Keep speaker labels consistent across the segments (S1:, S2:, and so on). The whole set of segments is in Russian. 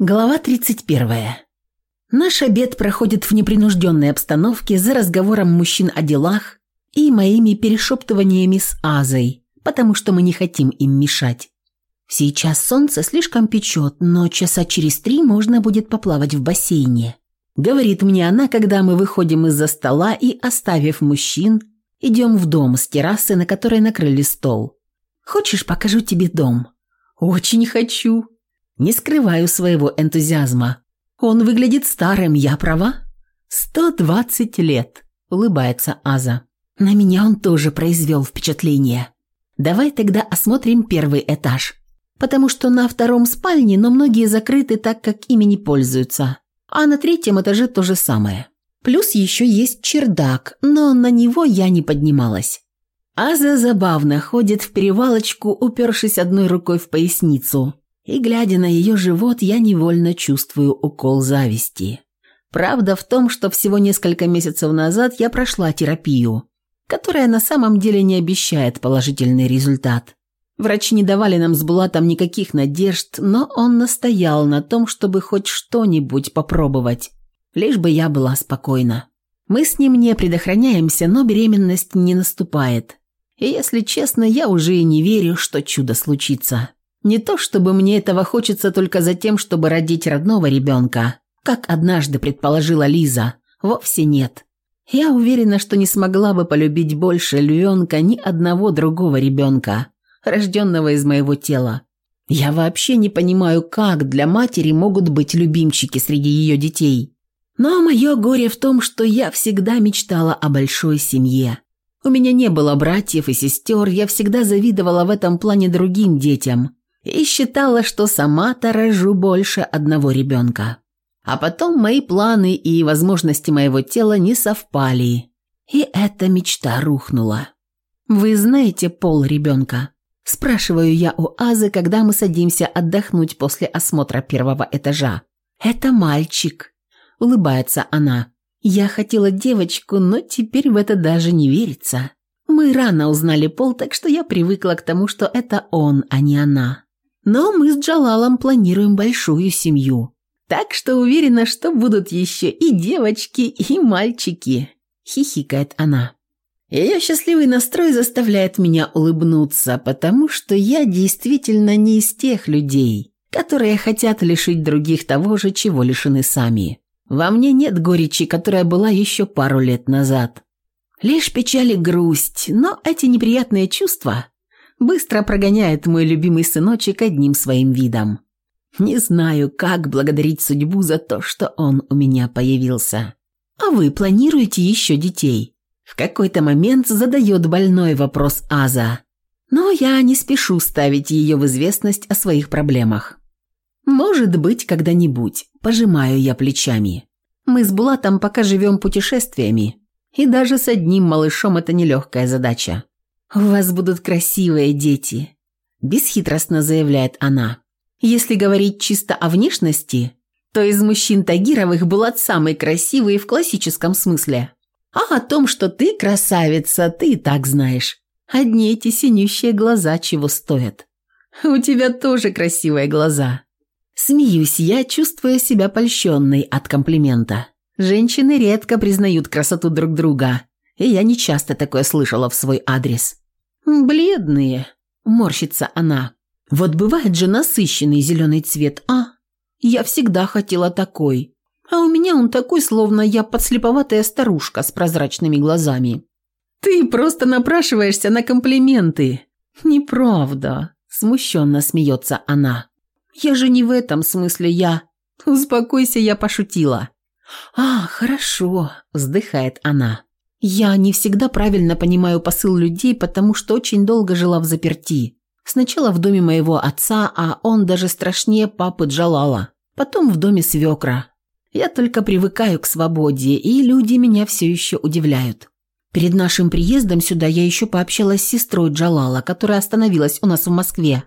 S1: Глава 31. Наш обед проходит в непринужденной обстановке за разговором мужчин о делах и моими перешептываниями с Азой, потому что мы не хотим им мешать. Сейчас солнце слишком печет, но часа через три можно будет поплавать в бассейне. Говорит мне она, когда мы выходим из-за стола и, оставив мужчин, идем в дом с террасы, на которой накрыли стол. «Хочешь, покажу тебе дом?» «Очень хочу», не скрываю своего энтузиазма. Он выглядит старым, я права? «Сто двадцать лет», – улыбается Аза. «На меня он тоже произвел впечатление. Давай тогда осмотрим первый этаж. Потому что на втором спальне, но многие закрыты так, как ими не пользуются. А на третьем этаже то же самое. Плюс еще есть чердак, но на него я не поднималась». Аза забавно ходит в перевалочку, упершись одной рукой в поясницу. И, глядя на ее живот, я невольно чувствую укол зависти. Правда в том, что всего несколько месяцев назад я прошла терапию, которая на самом деле не обещает положительный результат. Врачи не давали нам с Булатом никаких надежд, но он настоял на том, чтобы хоть что-нибудь попробовать, лишь бы я была спокойна. Мы с ним не предохраняемся, но беременность не наступает. И если честно, я уже и не верю, что чудо случится. Не то чтобы мне этого хочется только за тем, чтобы родить родного ребенка, как однажды предположила Лиза. Вовсе нет. Я уверена, что не смогла бы полюбить больше Люенка ни одного другого ребенка, рожденного из моего тела. Я вообще не понимаю, как для матери могут быть любимчики среди ее детей. Но мое горе в том, что я всегда мечтала о большой семье. У меня не было братьев и сестер, я всегда завидовала в этом плане другим детям и считала, что сама-то рожу больше одного ребенка. А потом мои планы и возможности моего тела не совпали, и эта мечта рухнула. «Вы знаете пол ребенка?» Спрашиваю я у Азы, когда мы садимся отдохнуть после осмотра первого этажа. «Это мальчик», – улыбается она. «Я хотела девочку, но теперь в это даже не верится. Мы рано узнали пол, так что я привыкла к тому, что это он, а не она». Но мы с Джалалом планируем большую семью. Так что уверена, что будут еще и девочки, и мальчики», – хихикает она. Ее счастливый настрой заставляет меня улыбнуться, потому что я действительно не из тех людей, которые хотят лишить других того же, чего лишены сами. Во мне нет горечи, которая была еще пару лет назад. Лишь печаль и грусть, но эти неприятные чувства быстро прогоняет мой любимый сыночек одним своим видом. Не знаю, как благодарить судьбу за то, что он у меня появился. А вы планируете еще детей? В какой-то момент задает больной вопрос Аза. Но я не спешу ставить ее в известность о своих проблемах. Может быть, когда-нибудь, пожимаю я плечами. Мы с Булатом пока живем путешествиями, и даже с одним малышом это нелегкая задача. «У вас будут красивые дети», – бесхитростно заявляет она. «Если говорить чисто о внешности, то из мужчин Тагировых Булат самый красивый в классическом смысле. А о том, что ты красавица, ты и так знаешь. Одни эти синющие глаза чего стоят. У тебя тоже красивые глаза». Смеюсь я, чувствуя себя польщенной от комплимента. Женщины редко признают красоту друг друга, и я не часто такое слышала в свой адрес. «Бледные», – морщится она. «Вот бывает же насыщенный зеленый цвет, а? Я всегда хотела такой. А у меня он такой, словно я подслеповатая старушка с прозрачными глазами». «Ты просто напрашиваешься на комплименты». «Неправда», – смущенно смеется она. «Я же не в этом смысле я...» «Успокойся, я пошутила». «А, хорошо», – вздыхает она. Я не всегда правильно понимаю посыл людей, потому что очень долго жила в заперти. Сначала в доме моего отца, а он даже страшнее папы Джалала. Потом в доме свекра. Я только привыкаю к свободе, и люди меня все еще удивляют. Перед нашим приездом сюда я еще пообщалась с сестрой Джалала, которая остановилась у нас в Москве.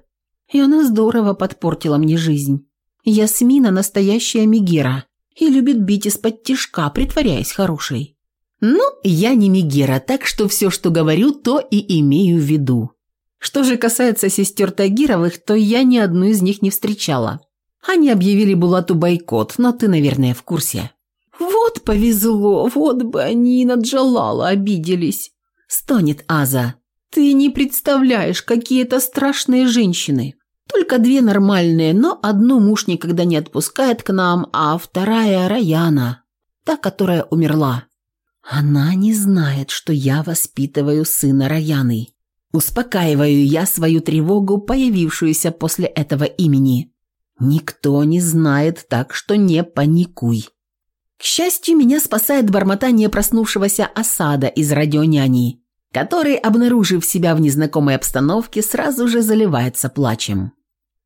S1: И она здорово подпортила мне жизнь. Ясмина настоящая Мегера и любит бить из-под тишка, притворяясь хорошей. Ну, я не Мегера, так что все, что говорю, то и имею в виду. Что же касается сестер Тагировых, то я ни одну из них не встречала. Они объявили Булату бойкот, но ты, наверное, в курсе». «Вот повезло, вот бы они на Джалала обиделись», – стонет Аза. «Ты не представляешь, какие это страшные женщины. Только две нормальные, но одну муж никогда не отпускает к нам, а вторая – Раяна, та, которая умерла. Она не знает, что я воспитываю сына Раяны. Успокаиваю я свою тревогу, появившуюся после этого имени. Никто не знает, так что не паникуй. К счастью, меня спасает бормотание проснувшегося осада из радионяни, который, обнаружив себя в незнакомой обстановке, сразу же заливается плачем.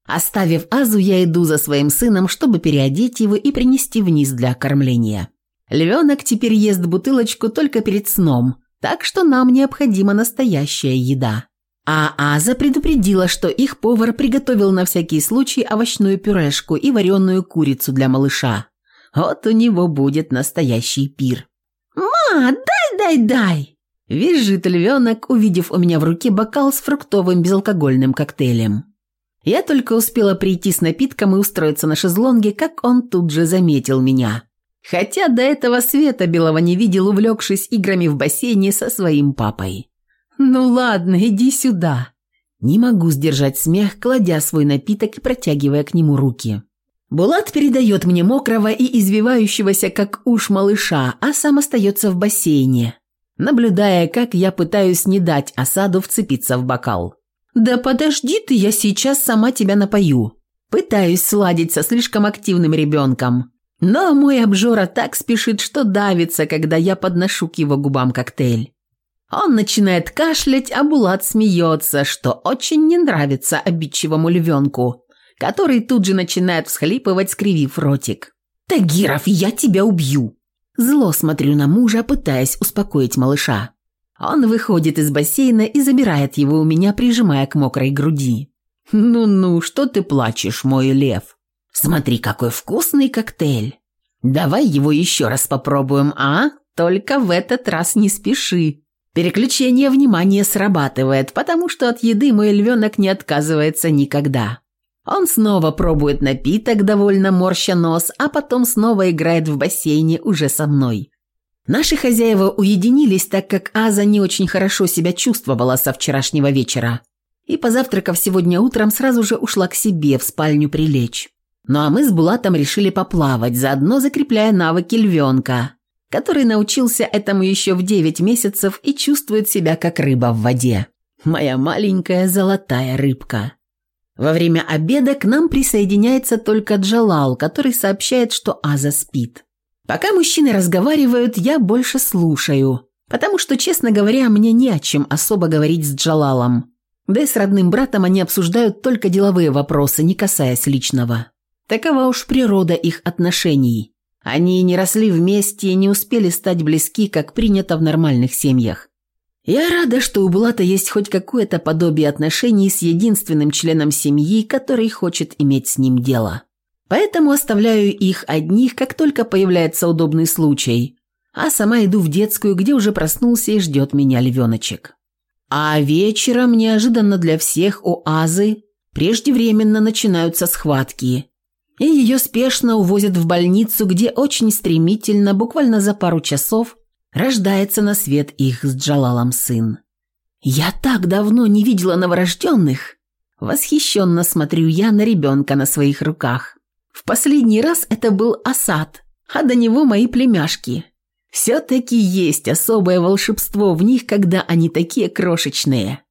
S1: Оставив Азу, я иду за своим сыном, чтобы переодеть его и принести вниз для кормления. Львенок теперь ест бутылочку только перед сном, так что нам необходима настоящая еда. А Аза предупредила, что их повар приготовил на всякий случай овощную пюрешку и вареную курицу для малыша. Вот у него будет настоящий пир. «Ма, дай, дай, дай!» Визжит львенок, увидев у меня в руке бокал с фруктовым безалкогольным коктейлем. Я только успела прийти с напитком и устроиться на шезлонге, как он тут же заметил меня. Хотя до этого Света Белого не видел, увлекшись играми в бассейне со своим папой. «Ну ладно, иди сюда». Не могу сдержать смех, кладя свой напиток и протягивая к нему руки. Булат передает мне мокрого и извивающегося, как уж малыша, а сам остается в бассейне, наблюдая, как я пытаюсь не дать осаду вцепиться в бокал. «Да подожди ты, я сейчас сама тебя напою». Пытаюсь сладить со слишком активным ребенком. Но мой обжора так спешит, что давится, когда я подношу к его губам коктейль. Он начинает кашлять, а Булат смеется, что очень не нравится обидчивому львенку, который тут же начинает всхлипывать, скривив ротик. «Тагиров, я тебя убью!» Зло смотрю на мужа, пытаясь успокоить малыша. Он выходит из бассейна и забирает его у меня, прижимая к мокрой груди. «Ну-ну, что ты плачешь, мой лев? Смотри, какой вкусный коктейль! Давай его еще раз попробуем, а? Только в этот раз не спеши». Переключение внимания срабатывает, потому что от еды мой львенок не отказывается никогда. Он снова пробует напиток, довольно морща нос, а потом снова играет в бассейне уже со мной. Наши хозяева уединились, так как Аза не очень хорошо себя чувствовала со вчерашнего вечера. И, позавтракав сегодня утром, сразу же ушла к себе в спальню прилечь. Ну а мы с Булатом решили поплавать, заодно закрепляя навыки львенка, который научился этому еще в 9 месяцев и чувствует себя как рыба в воде. Моя маленькая золотая рыбка. Во время обеда к нам присоединяется только Джалал, который сообщает, что Аза спит. Пока мужчины разговаривают, я больше слушаю, потому что, честно говоря, мне не о чем особо говорить с Джалалом. Да и с родным братом они обсуждают только деловые вопросы, не касаясь личного. Такова уж природа их отношений. Они не росли вместе и не успели стать близки, как принято в нормальных семьях. Я рада, что у Булата есть хоть какое-то подобие отношений с единственным членом семьи, который хочет иметь с ним дело. Поэтому оставляю их одних, как только появляется удобный случай, а сама иду в детскую, где уже проснулся и ждет меня львеночек. А вечером, неожиданно для всех, у Азы преждевременно начинаются схватки, и ее спешно увозят в больницу, где очень стремительно, буквально за пару часов, рождается на свет их с Джалалом сын. «Я так давно не видела новорожденных!» Восхищенно смотрю я на ребенка на своих руках. В последний раз это был Асад, а до него мои племяшки. Все-таки есть особое волшебство в них, когда они такие крошечные.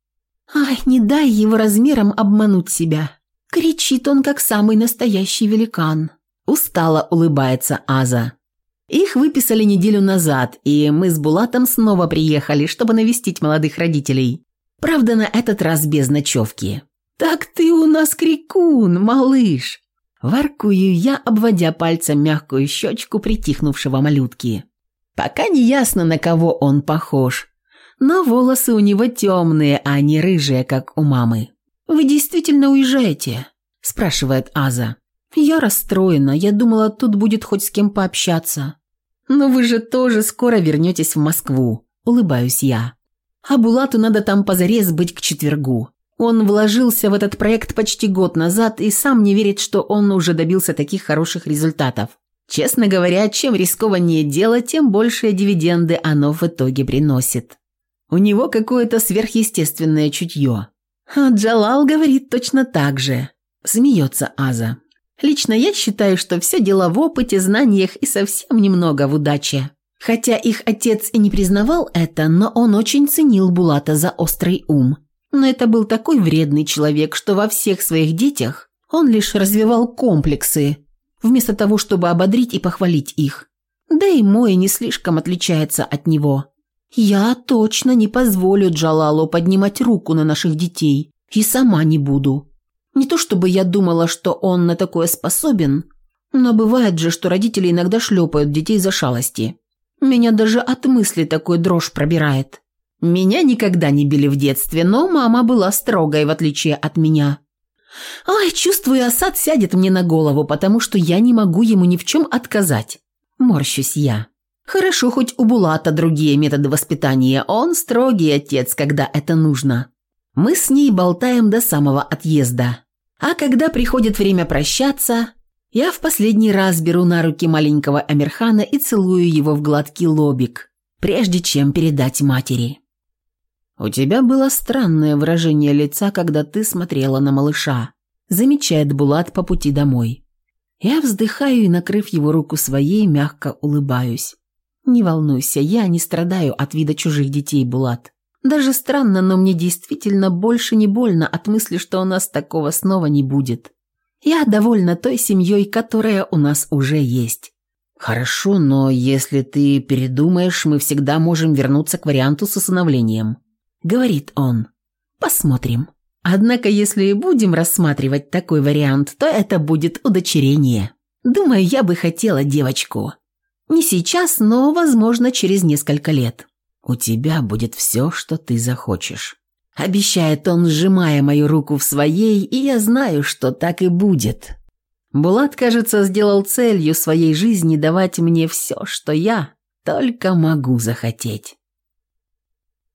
S1: Ай, не дай его размером обмануть себя. Кричит он, как самый настоящий великан. Устало улыбается Аза. Их выписали неделю назад, и мы с Булатом снова приехали, чтобы навестить молодых родителей. Правда, на этот раз без ночевки. «Так ты у нас крикун, малыш!» Воркую я, обводя пальцем мягкую щечку притихнувшего малютки. Пока не ясно, на кого он похож, но волосы у него темные, а не рыжие, как у мамы. «Вы действительно уезжаете?» – спрашивает Аза. «Я расстроена, я думала, тут будет хоть с кем пообщаться». «Но вы же тоже скоро вернетесь в Москву», – улыбаюсь я. «А Булату надо там позарез быть к четвергу. Он вложился в этот проект почти год назад и сам не верит, что он уже добился таких хороших результатов. Честно говоря, чем рискованнее дело, тем большие дивиденды оно в итоге приносит. У него какое-то сверхъестественное чутье. А Джалал говорит точно так же. Смеется Аза. Лично я считаю, что все дело в опыте, знаниях и совсем немного в удаче. Хотя их отец и не признавал это, но он очень ценил Булата за острый ум. Но это был такой вредный человек, что во всех своих детях он лишь развивал комплексы, вместо того, чтобы ободрить и похвалить их. Да и мой не слишком отличается от него. Я точно не позволю Джалалу поднимать руку на наших детей, и сама не буду. Не то чтобы я думала, что он на такое способен, но бывает же, что родители иногда шлепают детей за шалости. Меня даже от мысли такой дрожь пробирает. Меня никогда не били в детстве, но мама была строгой, в отличие от меня. Ай, чувствую, осад сядет мне на голову, потому что я не могу ему ни в чем отказать. Морщусь я. Хорошо, хоть у Булата другие методы воспитания. Он строгий отец, когда это нужно. Мы с ней болтаем до самого отъезда. А когда приходит время прощаться, я в последний раз беру на руки маленького Амирхана и целую его в гладкий лобик, прежде чем передать матери. «У тебя было странное выражение лица, когда ты смотрела на малыша», замечает Булат по пути домой. Я вздыхаю и, накрыв его руку своей, мягко улыбаюсь. «Не волнуйся, я не страдаю от вида чужих детей, Булат. Даже странно, но мне действительно больше не больно от мысли, что у нас такого снова не будет. Я довольна той семьей, которая у нас уже есть». «Хорошо, но если ты передумаешь, мы всегда можем вернуться к варианту с усыновлением», — говорит он. «Посмотрим». Однако, если и будем рассматривать такой вариант, то это будет удочерение. Думаю, я бы хотела девочку. Не сейчас, но, возможно, через несколько лет. У тебя будет все, что ты захочешь. Обещает он, сжимая мою руку в своей, и я знаю, что так и будет. Булат, кажется, сделал целью своей жизни давать мне все, что я только могу захотеть.